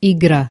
игра.